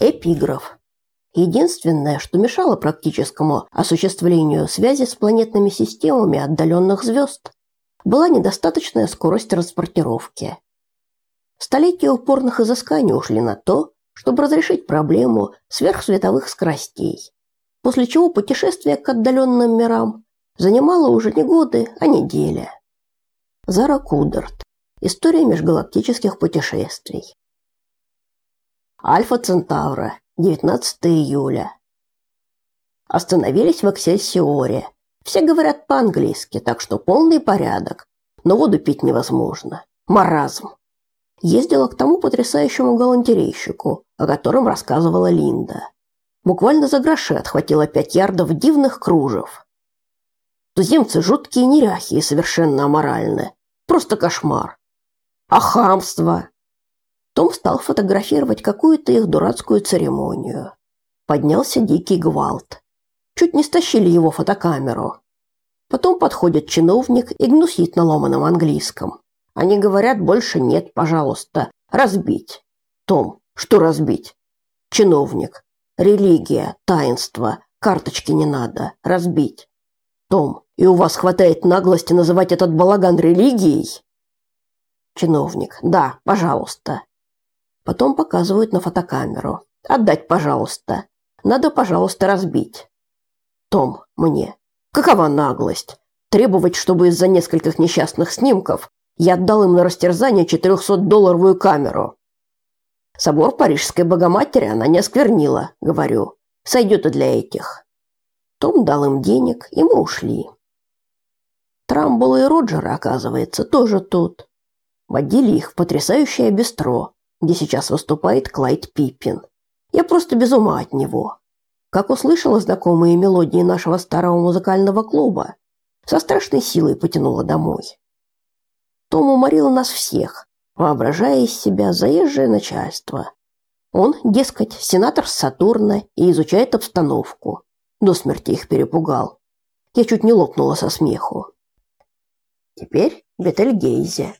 Эпиграф. Единственное, что мешало практическому осуществлению связи с планетными системами отдаленных звезд, была недостаточная скорость транспортировки. Столетия упорных изысканий ушли на то, чтобы разрешить проблему сверхсветовых скоростей, после чего путешествие к отдаленным мирам занимало уже не годы, а недели. Зара Кудерт. История межгалактических путешествий. Альфа Центавра. 19 июля. Остановились в Эксельсиоре. Все говорят по-английски, так что полный порядок. Но воду пить невозможно. Маразм. Ездила к тому потрясающему галантерейщику, о котором рассказывала Линда. Буквально за гроши отхватила пять ярдов дивных кружев. Туземцы жуткие неряхи и совершенно аморальны. Просто кошмар. А хамство? Том стал фотографировать какую-то их дурацкую церемонию. Поднялся дикий гвалт. Чуть не стащили его фотокамеру. Потом подходит чиновник и гнусит на ломаном английском. Они говорят, больше нет, пожалуйста, разбить. Том, что разбить? Чиновник. Религия, таинство, карточки не надо, разбить. Том, и у вас хватает наглости называть этот балаган религией? Чиновник. Да, пожалуйста. Потом показывают на фотокамеру. Отдать, пожалуйста. Надо, пожалуйста, разбить. Том, мне. Какова наглость? Требовать, чтобы из-за нескольких несчастных снимков я отдал им на растерзание 400-долларовую камеру. Собор Парижской Богоматери она не осквернила, говорю. Сойдет и для этих. Том дал им денег, и мы ушли. Трамбола и Роджера, оказывается, тоже тут. Водили их в потрясающее бистро, где сейчас выступает Клайд Пиппин. Я просто без ума от него. Как услышала знакомые мелодии нашего старого музыкального клуба, со страшной силой потянула домой. Том уморил нас всех, воображая из себя заезжее начальство. Он, дескать, сенатор Сатурна и изучает обстановку. До смерти их перепугал. Я чуть не лопнула со смеху. Теперь Бетельгейзе.